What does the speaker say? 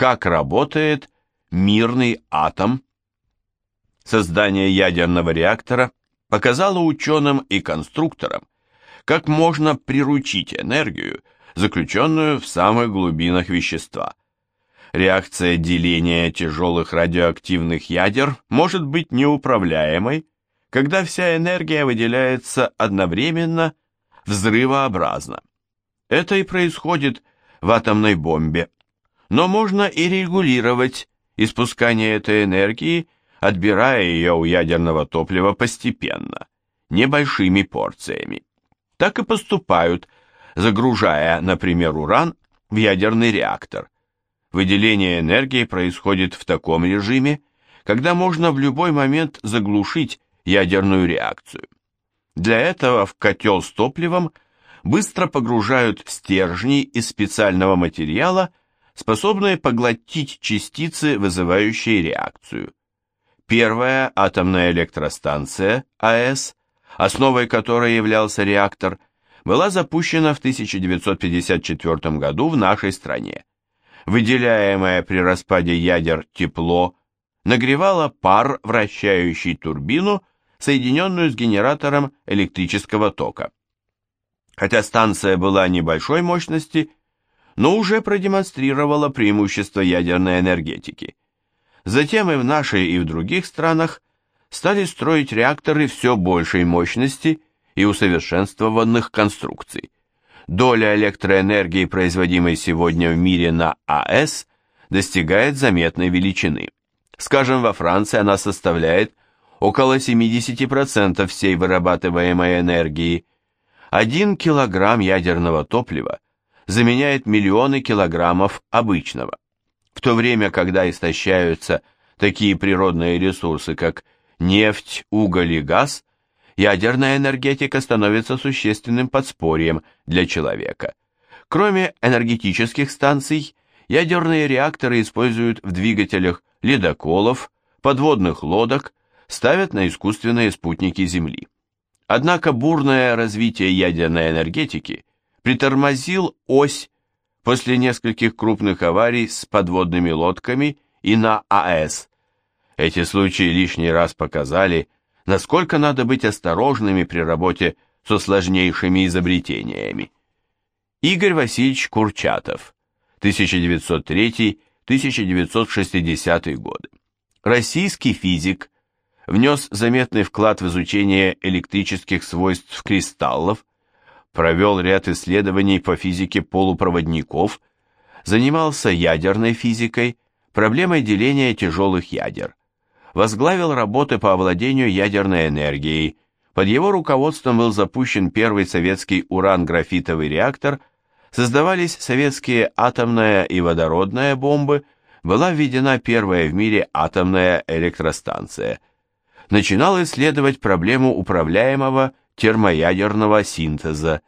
как работает мирный атом. Создание ядерного реактора показало ученым и конструкторам, как можно приручить энергию, заключенную в самых глубинах вещества. Реакция деления тяжелых радиоактивных ядер может быть неуправляемой, когда вся энергия выделяется одновременно, взрывообразно. Это и происходит в атомной бомбе. Но можно и регулировать испускание этой энергии, отбирая ее у ядерного топлива постепенно, небольшими порциями. Так и поступают, загружая, например, уран в ядерный реактор. Выделение энергии происходит в таком режиме, когда можно в любой момент заглушить ядерную реакцию. Для этого в котел с топливом быстро погружают стержни из специального материала, способные поглотить частицы, вызывающие реакцию. Первая атомная электростанция АЭС, основой которой являлся реактор, была запущена в 1954 году в нашей стране. Выделяемое при распаде ядер тепло нагревало пар, вращающий турбину, соединенную с генератором электрического тока. Хотя станция была небольшой мощности, но уже продемонстрировала преимущество ядерной энергетики. Затем и в нашей, и в других странах стали строить реакторы все большей мощности и усовершенствованных конструкций. Доля электроэнергии, производимой сегодня в мире на АЭС, достигает заметной величины. Скажем, во Франции она составляет около 70% всей вырабатываемой энергии. Один килограмм ядерного топлива заменяет миллионы килограммов обычного. В то время, когда истощаются такие природные ресурсы, как нефть, уголь и газ, ядерная энергетика становится существенным подспорьем для человека. Кроме энергетических станций, ядерные реакторы используют в двигателях ледоколов, подводных лодок, ставят на искусственные спутники Земли. Однако бурное развитие ядерной энергетики притормозил ось после нескольких крупных аварий с подводными лодками и на АЭС. Эти случаи лишний раз показали, насколько надо быть осторожными при работе со сложнейшими изобретениями. Игорь Васильевич Курчатов, 1903-1960 годы. Российский физик, внес заметный вклад в изучение электрических свойств кристаллов, провел ряд исследований по физике полупроводников, занимался ядерной физикой, проблемой деления тяжелых ядер, возглавил работы по овладению ядерной энергией, под его руководством был запущен первый советский уран-графитовый реактор, создавались советские атомная и водородная бомбы, была введена первая в мире атомная электростанция – начинал исследовать проблему управляемого термоядерного синтеза,